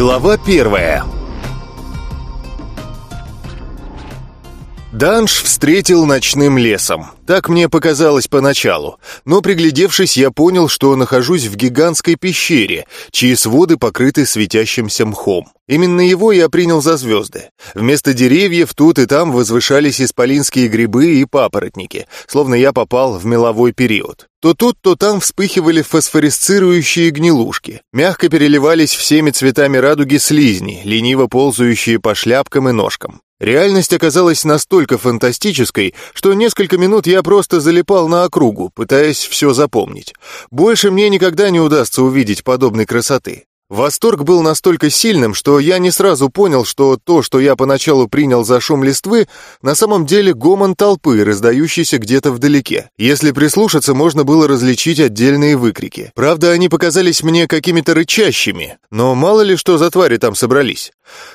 Глава первая Данж встретил ночным лесом. Так мне показалось поначалу. Но, приглядевшись, я понял, что нахожусь в гигантской пещере, чьи своды покрыты светящимся мхом. Именно его я принял за звезды. Вместо деревьев тут и там возвышались исполинские грибы и папоротники, словно я попал в меловой период. То тут, то там вспыхивали фосфоресцирующие гнилушки. Мягко переливались всеми цветами радуги слизни, лениво ползающие по шляпкам и ножкам. Реальность оказалась настолько фантастической, что несколько минут я просто залипал на округу, пытаясь все запомнить. Больше мне никогда не удастся увидеть подобной красоты. Восторг был настолько сильным, что я не сразу понял, что то, что я поначалу принял за шум листвы, на самом деле гомон толпы, раздающийся где-то вдалеке. Если прислушаться, можно было различить отдельные выкрики. Правда, они показались мне какими-то рычащими, но мало ли что за твари там собрались.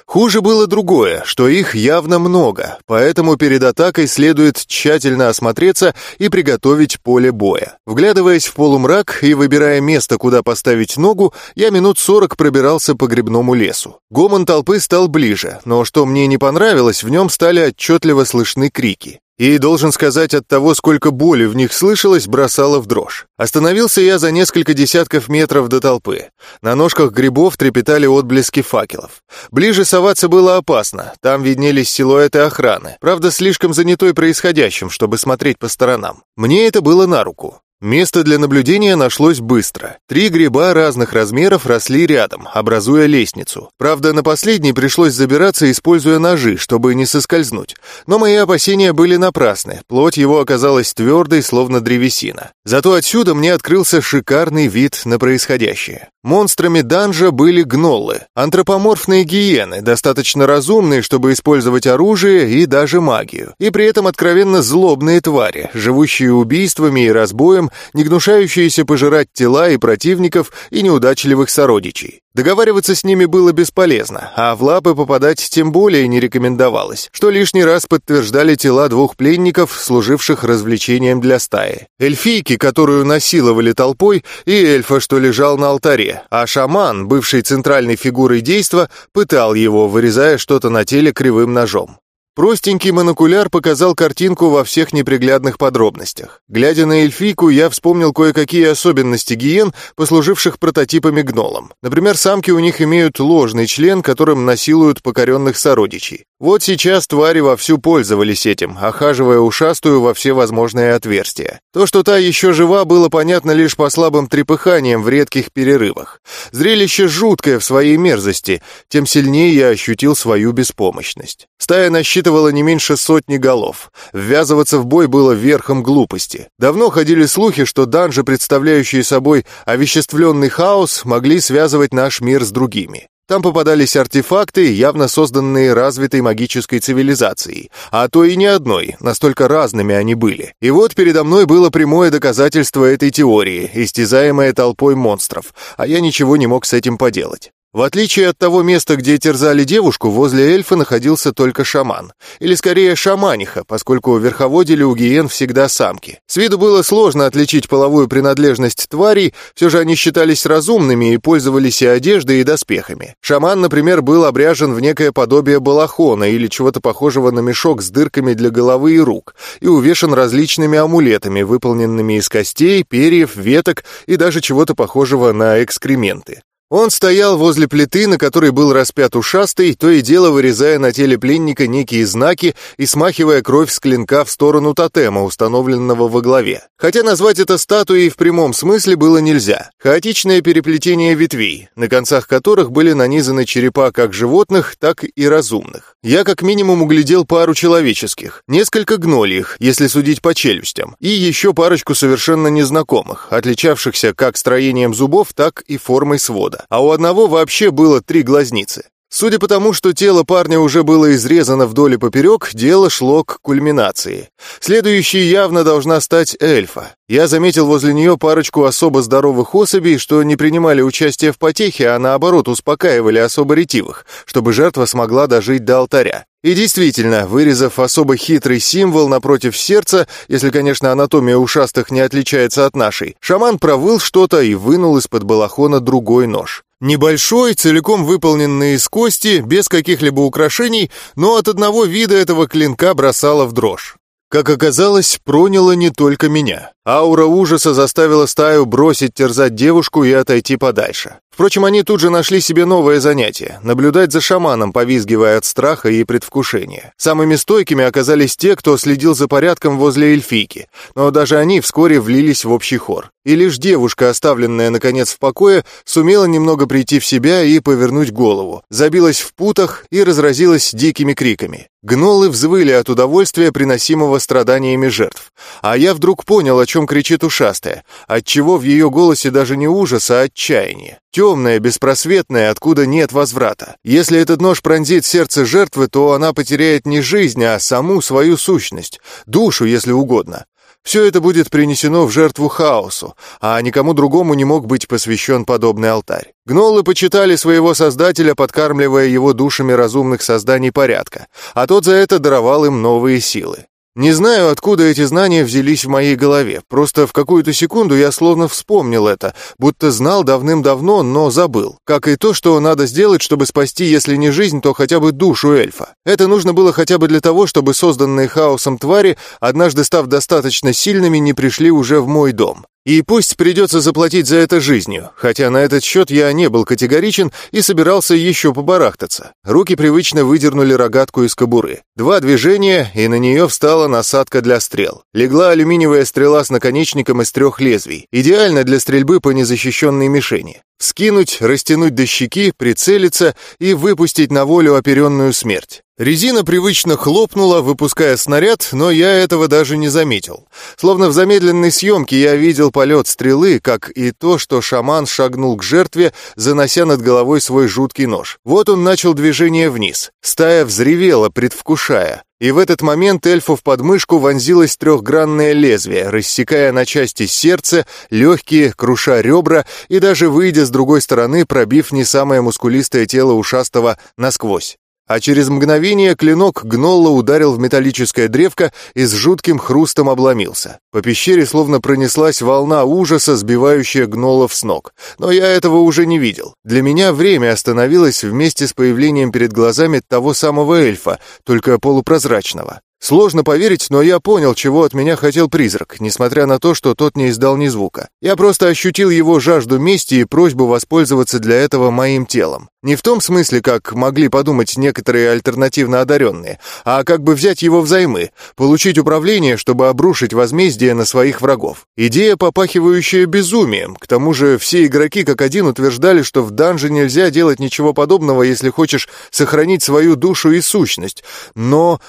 Хуже было другое, что их явно много, поэтому перед атакой следует тщательно осмотреться и приготовить поле боя. Вглядываясь в полумрак и выбирая место, куда поставить ногу, я минут сорок пробирался по грибному лесу. Гомон толпы стал ближе, но что мне не понравилось, в нем стали отчетливо слышны крики. И, должен сказать, от того, сколько боли в них слышалось, бросало в дрожь. Остановился я за несколько десятков метров до толпы. На ножках грибов трепетали отблески факелов. Ближе соваться было опасно, там виднелись силуэты охраны, правда, слишком занятой происходящим, чтобы смотреть по сторонам. Мне это было на руку. Место для наблюдения нашлось быстро. Три гриба разных размеров росли рядом, образуя лестницу. Правда, на последний пришлось забираться, используя ножи, чтобы не соскользнуть. Но мои опасения были напрасны. Плоть его оказалась твердой, словно древесина. Зато отсюда мне открылся шикарный вид на происходящее. Монстрами данжа были гноллы, антропоморфные гиены, достаточно разумные, чтобы использовать оружие и даже магию. И при этом откровенно злобные твари, живущие убийствами и разбоем, не гнушающиеся пожирать тела и противников, и неудачливых сородичей. Договариваться с ними было бесполезно, а в лапы попадать тем более не рекомендовалось, что лишний раз подтверждали тела двух пленников, служивших развлечением для стаи. Эльфийки, которую насиловали толпой, и эльфа, что лежал на алтаре, а шаман, бывший центральной фигурой действа, пытал его, вырезая что-то на теле кривым ножом. Простенький монокуляр показал картинку во всех неприглядных подробностях. Глядя на эльфийку, я вспомнил кое-какие особенности гиен, послуживших прототипами гнолам. Например, самки у них имеют ложный член, которым насилуют покоренных сородичей. Вот сейчас твари вовсю пользовались этим, охаживая ушастую во все возможные отверстия. То, что та еще жива, было понятно лишь по слабым трепыханиям в редких перерывах. Зрелище жуткое в своей мерзости, тем сильнее я ощутил свою беспомощность. Стая насчитывала не меньше сотни голов. Ввязываться в бой было верхом глупости. Давно ходили слухи, что данжи, представляющие собой овеществленный хаос, могли связывать наш мир с другими. Там попадались артефакты, явно созданные развитой магической цивилизацией, а то и не одной, настолько разными они были. И вот передо мной было прямое доказательство этой теории, истязаемое толпой монстров, а я ничего не мог с этим поделать. В отличие от того места, где терзали девушку, возле эльфа находился только шаман. Или скорее шаманиха, поскольку верховодили у гиен всегда самки. С виду было сложно отличить половую принадлежность тварей, все же они считались разумными и пользовались и одеждой, и доспехами. Шаман, например, был обряжен в некое подобие балахона или чего-то похожего на мешок с дырками для головы и рук, и увешан различными амулетами, выполненными из костей, перьев, веток и даже чего-то похожего на экскременты. Он стоял возле плиты, на которой был распят ушастый, то и дело вырезая на теле пленника некие знаки и смахивая кровь с клинка в сторону тотема, установленного во главе. Хотя назвать это статуей в прямом смысле было нельзя. Хаотичное переплетение ветвей, на концах которых были нанизаны черепа как животных, так и разумных. Я как минимум углядел пару человеческих, несколько гнольих, если судить по челюстям, и еще парочку совершенно незнакомых, отличавшихся как строением зубов, так и формой свода года, а у одного вообще было три глазницы. Судя по тому, что тело парня уже было изрезано вдоль и поперек, дело шло к кульминации. Следующей явно должна стать эльфа. Я заметил возле нее парочку особо здоровых особей, что не принимали участие в потехе, а наоборот успокаивали особо ретивых, чтобы жертва смогла дожить до алтаря. И действительно, вырезав особо хитрый символ напротив сердца, если, конечно, анатомия ушастых не отличается от нашей, шаман провыл что-то и вынул из-под балахона другой нож. Небольшой, целиком выполненный из кости, без каких-либо украшений, но от одного вида этого клинка бросало в дрожь. Как оказалось, проняло не только меня. Аура ужаса заставила стаю бросить терзать девушку и отойти подальше. Впрочем, они тут же нашли себе новое занятие — наблюдать за шаманом, повизгивая от страха и предвкушения. Самыми стойкими оказались те, кто следил за порядком возле эльфийки, но даже они вскоре влились в общий хор. И лишь девушка, оставленная, наконец, в покое, сумела немного прийти в себя и повернуть голову, забилась в путах и разразилась дикими криками. Гнолы взвыли от удовольствия, приносимого страданиями жертв. А я вдруг понял, о чем кричит ушастая, отчего в ее голосе даже не ужас, а отчаяние. Темная, беспросветная, откуда нет возврата. Если этот нож пронзит сердце жертвы, то она потеряет не жизнь, а саму свою сущность, душу, если угодно. Все это будет принесено в жертву хаосу, а никому другому не мог быть посвящен подобный алтарь. Гнолы почитали своего создателя, подкармливая его душами разумных созданий порядка, а тот за это даровал им новые силы. Не знаю, откуда эти знания взялись в моей голове, просто в какую-то секунду я словно вспомнил это, будто знал давным-давно, но забыл. Как и то, что надо сделать, чтобы спасти, если не жизнь, то хотя бы душу эльфа. Это нужно было хотя бы для того, чтобы созданные хаосом твари, однажды став достаточно сильными, не пришли уже в мой дом. И пусть придется заплатить за это жизнью, хотя на этот счет я не был категоричен и собирался еще побарахтаться. Руки привычно выдернули рогатку из кобуры. Два движения, и на нее встала насадка для стрел. Легла алюминиевая стрела с наконечником из трех лезвий, идеально для стрельбы по незащищенной мишени. Скинуть, растянуть до щеки, прицелиться и выпустить на волю оперенную смерть. Резина привычно хлопнула, выпуская снаряд, но я этого даже не заметил. Словно в замедленной съемке я видел полет стрелы, как и то, что шаман шагнул к жертве, занося над головой свой жуткий нож. Вот он начал движение вниз. Стая взревела, предвкушая. И в этот момент эльфу в подмышку вонзилось трехгранное лезвие, рассекая на части сердце, легкие, круша ребра и даже выйдя с другой стороны, пробив не самое мускулистое тело ушастого насквозь а через мгновение клинок гнолла ударил в металлическое древко и с жутким хрустом обломился. По пещере словно пронеслась волна ужаса, сбивающая гнолов с ног. Но я этого уже не видел. Для меня время остановилось вместе с появлением перед глазами того самого эльфа, только полупрозрачного. Сложно поверить, но я понял, чего от меня хотел призрак, несмотря на то, что тот не издал ни звука. Я просто ощутил его жажду мести и просьбу воспользоваться для этого моим телом. Не в том смысле, как могли подумать некоторые альтернативно одаренные, а как бы взять его взаймы, получить управление, чтобы обрушить возмездие на своих врагов. Идея, попахивающая безумием. К тому же все игроки как один утверждали, что в данже нельзя делать ничего подобного, если хочешь сохранить свою душу и сущность. Но...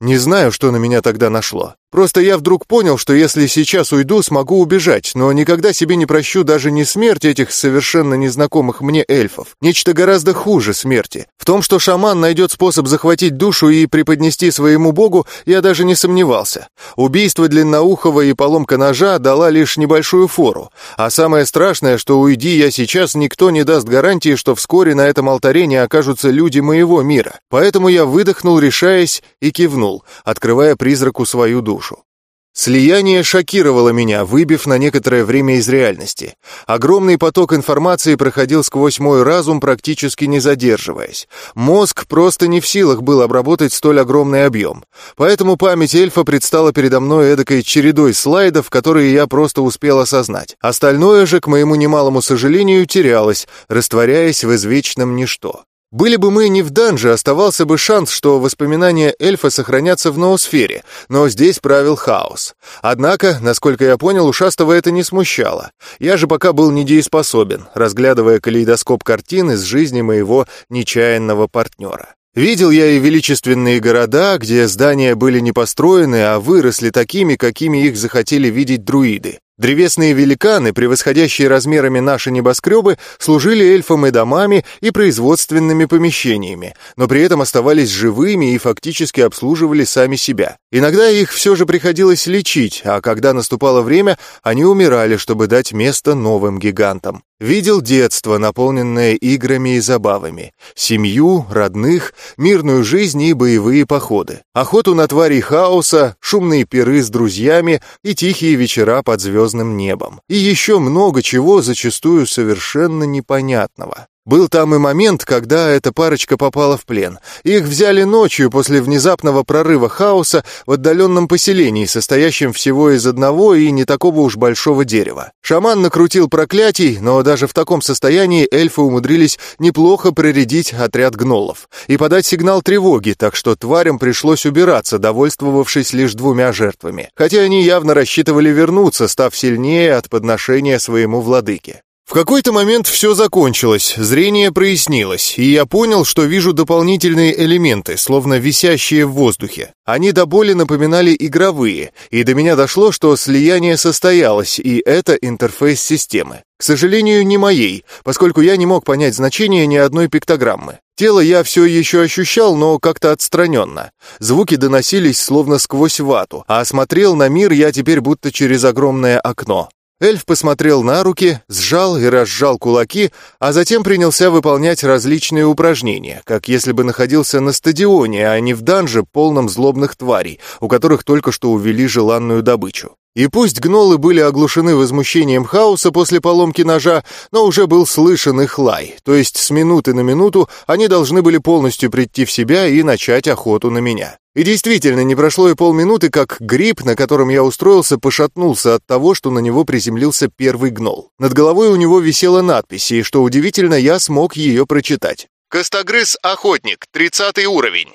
Не знаю, что на меня тогда нашло. Просто я вдруг понял, что если сейчас уйду, смогу убежать, но никогда себе не прощу даже не смерть этих совершенно незнакомых мне эльфов. Нечто гораздо хуже смерти. В том, что шаман найдет способ захватить душу и преподнести своему богу, я даже не сомневался. Убийство длинноухого и поломка ножа дала лишь небольшую фору. А самое страшное, что уйди я сейчас, никто не даст гарантии, что вскоре на этом алтаре не окажутся люди моего мира. Поэтому я выдохнул, решаясь, и кивнул, открывая призраку свою душу. Слияние шокировало меня, выбив на некоторое время из реальности. Огромный поток информации проходил сквозь мой разум, практически не задерживаясь. Мозг просто не в силах был обработать столь огромный объем. Поэтому память эльфа предстала передо мной эдакой чередой слайдов, которые я просто успел осознать. Остальное же, к моему немалому сожалению, терялось, растворяясь в извечном ничто. Были бы мы не в данже, оставался бы шанс, что воспоминания эльфа сохранятся в ноосфере, но здесь правил хаос. Однако, насколько я понял, ушастого это не смущало. Я же пока был недееспособен, разглядывая калейдоскоп картин из жизни моего нечаянного партнера. Видел я и величественные города, где здания были не построены, а выросли такими, какими их захотели видеть друиды. Древесные великаны, превосходящие размерами наши небоскребы, служили эльфам и домами, и производственными помещениями, но при этом оставались живыми и фактически обслуживали сами себя. Иногда их все же приходилось лечить, а когда наступало время, они умирали, чтобы дать место новым гигантам. Видел детство, наполненное играми и забавами, семью, родных, мирную жизнь и боевые походы, охоту на тварей хаоса, шумные пиры с друзьями и тихие вечера под звездным небом. И еще много чего, зачастую совершенно непонятного. Был там и момент, когда эта парочка попала в плен. Их взяли ночью после внезапного прорыва хаоса в отдаленном поселении, состоящем всего из одного и не такого уж большого дерева. Шаман накрутил проклятий, но даже в таком состоянии эльфы умудрились неплохо проредить отряд гнолов и подать сигнал тревоги, так что тварям пришлось убираться, довольствовавшись лишь двумя жертвами. Хотя они явно рассчитывали вернуться, став сильнее от подношения своему владыке. В какой-то момент все закончилось, зрение прояснилось, и я понял, что вижу дополнительные элементы, словно висящие в воздухе. Они до боли напоминали игровые, и до меня дошло, что слияние состоялось, и это интерфейс системы. К сожалению, не моей, поскольку я не мог понять значение ни одной пиктограммы. Тело я все еще ощущал, но как-то отстраненно. Звуки доносились словно сквозь вату, а смотрел на мир я теперь будто через огромное окно. Эльф посмотрел на руки, сжал и разжал кулаки, а затем принялся выполнять различные упражнения, как если бы находился на стадионе, а не в данже, полном злобных тварей, у которых только что увели желанную добычу. И пусть гнолы были оглушены возмущением хаоса после поломки ножа, но уже был слышен их лай, то есть с минуты на минуту они должны были полностью прийти в себя и начать охоту на меня. И действительно, не прошло и полминуты, как гриб, на котором я устроился, пошатнулся от того, что на него приземлился первый гнол. Над головой у него висела надпись, и, что удивительно, я смог ее прочитать. «Костогрыз-охотник, 30 уровень».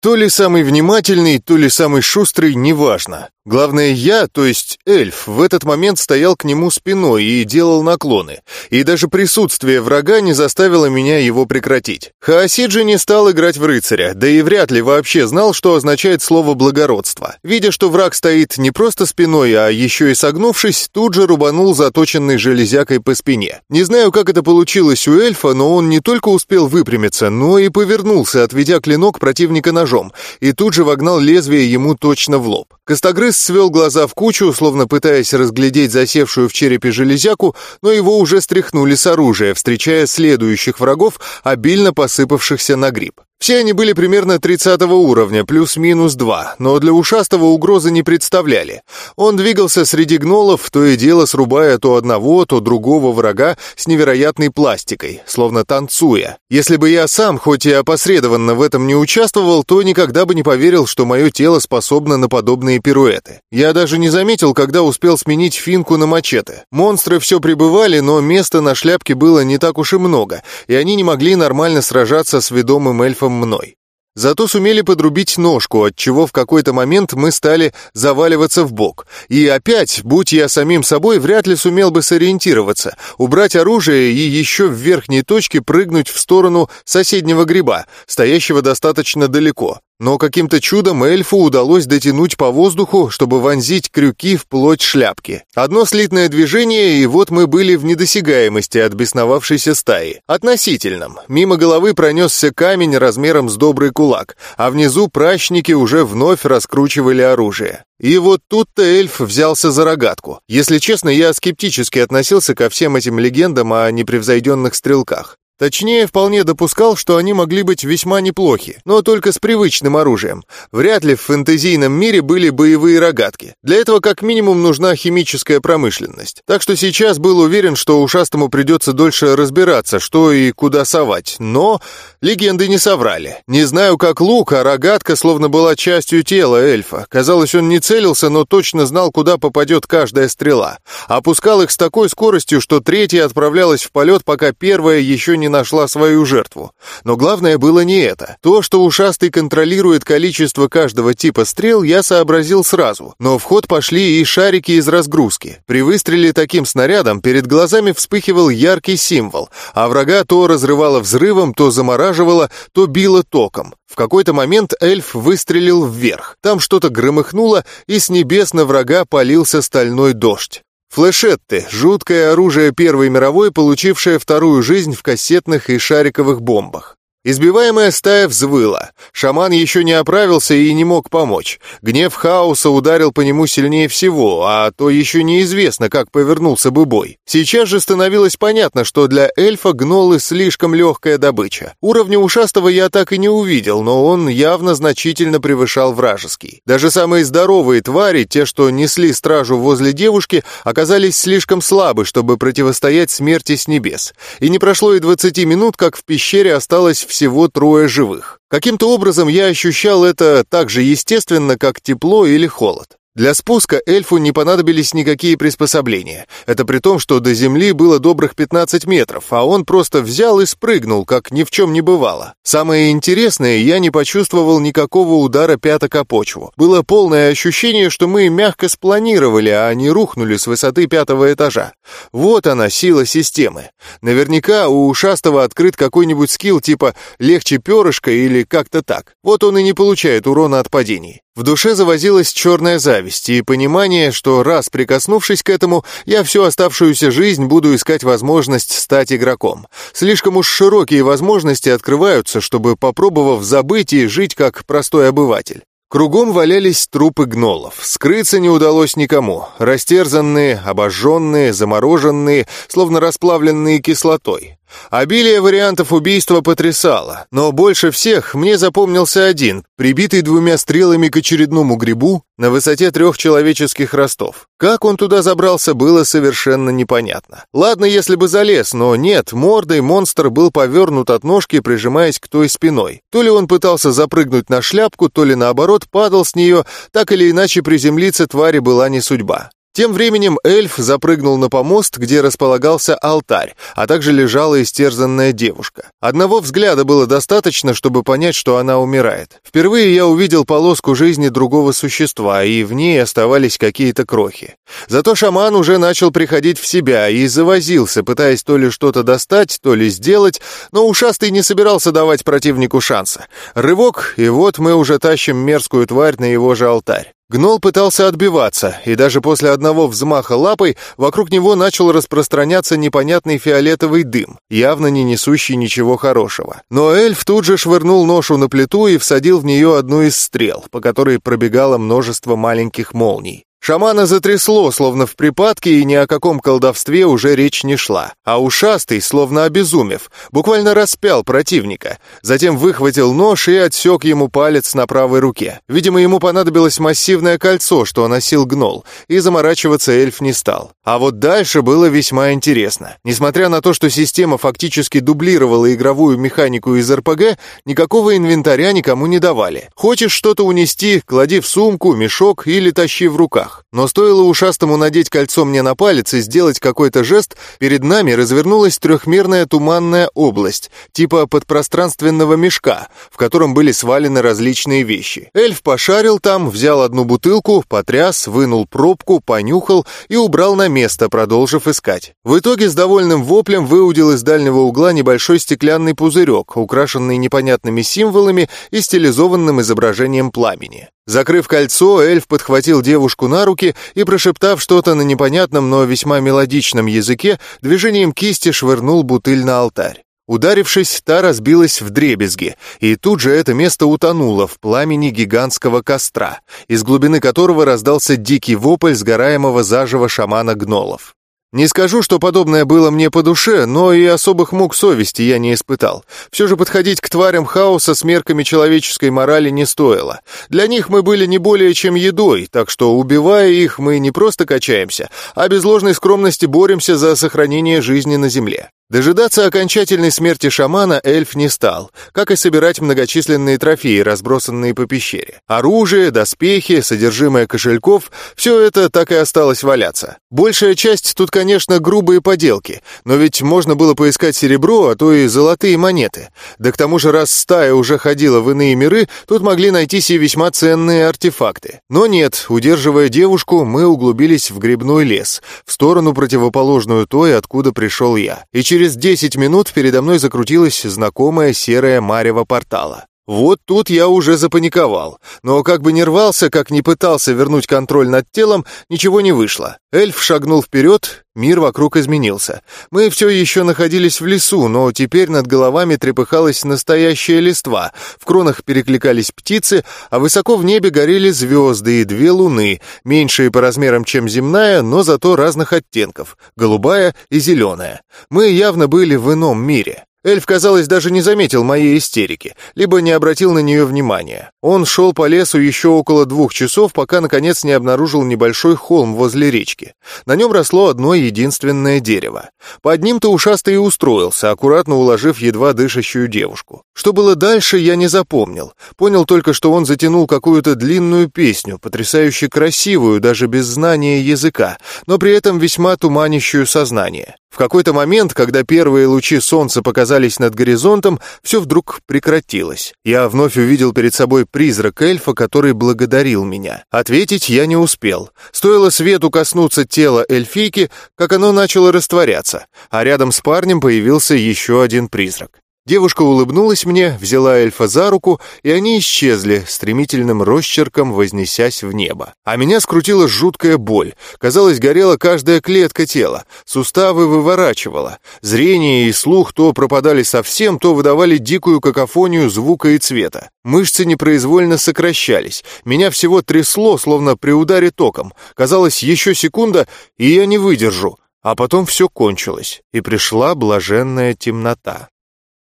То ли самый внимательный, то ли самый шустрый, неважно. Главное, я, то есть эльф, в этот момент стоял к нему спиной и делал наклоны, и даже присутствие врага не заставило меня его прекратить. Хаосиджи не стал играть в рыцаря, да и вряд ли вообще знал, что означает слово «благородство». Видя, что враг стоит не просто спиной, а еще и согнувшись, тут же рубанул заточенной железякой по спине. Не знаю, как это получилось у эльфа, но он не только успел выпрямиться, но и повернулся, отведя клинок противника ножом, и тут же вогнал лезвие ему точно в лоб. Костогрыз свел глаза в кучу, словно пытаясь разглядеть засевшую в черепе железяку, но его уже стряхнули с оружия, встречая следующих врагов, обильно посыпавшихся на гриб. Все они были примерно 30 уровня, плюс-минус 2, но для ушастого угрозы не представляли. Он двигался среди гнолов, то и дело срубая то одного, то другого врага с невероятной пластикой, словно танцуя. Если бы я сам, хоть и опосредованно в этом не участвовал, то никогда бы не поверил, что мое тело способно на подобные пируэты. Я даже не заметил, когда успел сменить финку на мачете. Монстры все прибывали, но места на шляпке было не так уж и много, и они не могли нормально сражаться с ведомым эльфом мной. Зато сумели подрубить ножку, от чего в какой-то момент мы стали заваливаться в бок. И опять, будь я самим собой, вряд ли сумел бы сориентироваться, убрать оружие и еще в верхней точке прыгнуть в сторону соседнего гриба, стоящего достаточно далеко. Но каким-то чудом эльфу удалось дотянуть по воздуху, чтобы вонзить крюки в плоть шляпки. Одно слитное движение, и вот мы были в недосягаемости от бесновавшейся стаи. Относительном. Мимо головы пронесся камень размером с добрый кулак, а внизу прачники уже вновь раскручивали оружие. И вот тут-то эльф взялся за рогатку. Если честно, я скептически относился ко всем этим легендам о непревзойденных стрелках. Точнее, вполне допускал, что они могли быть весьма неплохи, но только с привычным оружием. Вряд ли в фэнтезийном мире были боевые рогатки. Для этого как минимум нужна химическая промышленность. Так что сейчас был уверен, что ушастому придется дольше разбираться, что и куда совать. Но легенды не соврали. Не знаю, как лук, а рогатка словно была частью тела эльфа. Казалось, он не целился, но точно знал, куда попадет каждая стрела. Опускал их с такой скоростью, что третья отправлялась в полет, пока первая еще не нашла свою жертву. Но главное было не это. То, что ушастый контролирует количество каждого типа стрел, я сообразил сразу. Но в ход пошли и шарики из разгрузки. При выстреле таким снарядом перед глазами вспыхивал яркий символ, а врага то разрывало взрывом, то замораживало, то било током. В какой-то момент эльф выстрелил вверх. Там что-то громыхнуло, и с небес на врага полился стальной дождь. Флешетты — жуткое оружие Первой мировой, получившее вторую жизнь в кассетных и шариковых бомбах. Избиваемая стая взвыла. Шаман еще не оправился и не мог помочь. Гнев хаоса ударил по нему сильнее всего, а то еще неизвестно, как повернулся бы бой. Сейчас же становилось понятно, что для эльфа гнолы слишком легкая добыча. Уровня ушастого я так и не увидел, но он явно значительно превышал вражеский. Даже самые здоровые твари, те, что несли стражу возле девушки, оказались слишком слабы, чтобы противостоять смерти с небес. И не прошло и 20 минут, как в пещере осталось все всего трое живых. Каким-то образом я ощущал это так же естественно, как тепло или холод. Для спуска эльфу не понадобились никакие приспособления. Это при том, что до земли было добрых 15 метров, а он просто взял и спрыгнул, как ни в чем не бывало. Самое интересное, я не почувствовал никакого удара пяток о почву. Было полное ощущение, что мы мягко спланировали, а не рухнули с высоты пятого этажа. Вот она, сила системы. Наверняка у ушастого открыт какой-нибудь скилл типа «легче перышка» или как-то так. Вот он и не получает урона от падений. В душе завозилась черная зависть и понимание, что раз прикоснувшись к этому, я всю оставшуюся жизнь буду искать возможность стать игроком. Слишком уж широкие возможности открываются, чтобы, попробовав забыть и жить как простой обыватель. Кругом валялись трупы гнолов. Скрыться не удалось никому. Растерзанные, обожженные, замороженные, словно расплавленные кислотой. Обилие вариантов убийства потрясало, но больше всех мне запомнился один, прибитый двумя стрелами к очередному грибу на высоте трех человеческих ростов. Как он туда забрался, было совершенно непонятно. Ладно, если бы залез, но нет, мордой монстр был повернут от ножки, прижимаясь к той спиной. То ли он пытался запрыгнуть на шляпку, то ли наоборот падал с нее, так или иначе приземлиться твари была не судьба. Тем временем эльф запрыгнул на помост, где располагался алтарь, а также лежала истерзанная девушка. Одного взгляда было достаточно, чтобы понять, что она умирает. Впервые я увидел полоску жизни другого существа, и в ней оставались какие-то крохи. Зато шаман уже начал приходить в себя и завозился, пытаясь то ли что-то достать, то ли сделать, но ушастый не собирался давать противнику шанса. Рывок, и вот мы уже тащим мерзкую тварь на его же алтарь. Гнол пытался отбиваться, и даже после одного взмаха лапой вокруг него начал распространяться непонятный фиолетовый дым, явно не несущий ничего хорошего. Но эльф тут же швырнул ношу на плиту и всадил в нее одну из стрел, по которой пробегало множество маленьких молний. Шамана затрясло, словно в припадке, и ни о каком колдовстве уже речь не шла. А ушастый, словно обезумев, буквально распял противника. Затем выхватил нож и отсек ему палец на правой руке. Видимо, ему понадобилось массивное кольцо, что носил гнол, и заморачиваться эльф не стал. А вот дальше было весьма интересно. Несмотря на то, что система фактически дублировала игровую механику из РПГ, никакого инвентаря никому не давали. Хочешь что-то унести, клади в сумку, мешок или тащи в руках руках. Но стоило ушастому надеть кольцо мне на палец и сделать какой-то жест, перед нами развернулась трехмерная туманная область, типа подпространственного мешка, в котором были свалены различные вещи. Эльф пошарил там, взял одну бутылку, потряс, вынул пробку, понюхал и убрал на место, продолжив искать. В итоге с довольным воплем выудил из дальнего угла небольшой стеклянный пузырек, украшенный непонятными символами и стилизованным изображением пламени. Закрыв кольцо, эльф подхватил девушку на руки и, прошептав что-то на непонятном, но весьма мелодичном языке, движением кисти швырнул бутыль на алтарь. Ударившись, та разбилась в дребезги, и тут же это место утонуло в пламени гигантского костра, из глубины которого раздался дикий вопль сгораемого заживо шамана гнолов. Не скажу, что подобное было мне по душе, но и особых мук совести я не испытал. Все же подходить к тварям хаоса с мерками человеческой морали не стоило. Для них мы были не более чем едой, так что, убивая их, мы не просто качаемся, а без ложной скромности боремся за сохранение жизни на земле. Дожидаться окончательной смерти шамана эльф не стал, как и собирать многочисленные трофеи, разбросанные по пещере. Оружие, доспехи, содержимое кошельков — все это так и осталось валяться. Большая часть тут, конечно, грубые поделки, но ведь можно было поискать серебро, а то и золотые монеты. Да к тому же, раз стая уже ходила в иные миры, тут могли найтись и весьма ценные артефакты. Но нет, удерживая девушку, мы углубились в грибной лес, в сторону противоположную той, откуда пришел я. И через Через десять минут передо мной закрутилась знакомая серая марево портала. Вот тут я уже запаниковал. Но как бы не рвался, как не пытался вернуть контроль над телом, ничего не вышло. Эльф шагнул вперед, мир вокруг изменился. Мы все еще находились в лесу, но теперь над головами трепыхалась настоящая листва, в кронах перекликались птицы, а высоко в небе горели звезды и две луны, меньшие по размерам, чем земная, но зато разных оттенков — голубая и зеленая. Мы явно были в ином мире. Эльф, казалось, даже не заметил моей истерики, либо не обратил на нее внимания. Он шел по лесу еще около двух часов, пока, наконец, не обнаружил небольшой холм возле речки. На нем росло одно единственное дерево. Под ним-то ушастый и устроился, аккуратно уложив едва дышащую девушку. Что было дальше, я не запомнил. Понял только, что он затянул какую-то длинную песню, потрясающе красивую, даже без знания языка, но при этом весьма туманящую сознание. В какой-то момент, когда первые лучи солнца показались над горизонтом, все вдруг прекратилось. Я вновь увидел перед собой призрак эльфа, который благодарил меня. Ответить я не успел. Стоило свету коснуться тела эльфийки, как оно начало растворяться, а рядом с парнем появился еще один призрак. Девушка улыбнулась мне, взяла эльфа за руку, и они исчезли, стремительным росчерком вознесясь в небо. А меня скрутила жуткая боль. Казалось, горела каждая клетка тела, суставы выворачивала. Зрение и слух то пропадали совсем, то выдавали дикую какофонию звука и цвета. Мышцы непроизвольно сокращались. Меня всего трясло, словно при ударе током. Казалось, еще секунда, и я не выдержу. А потом все кончилось, и пришла блаженная темнота.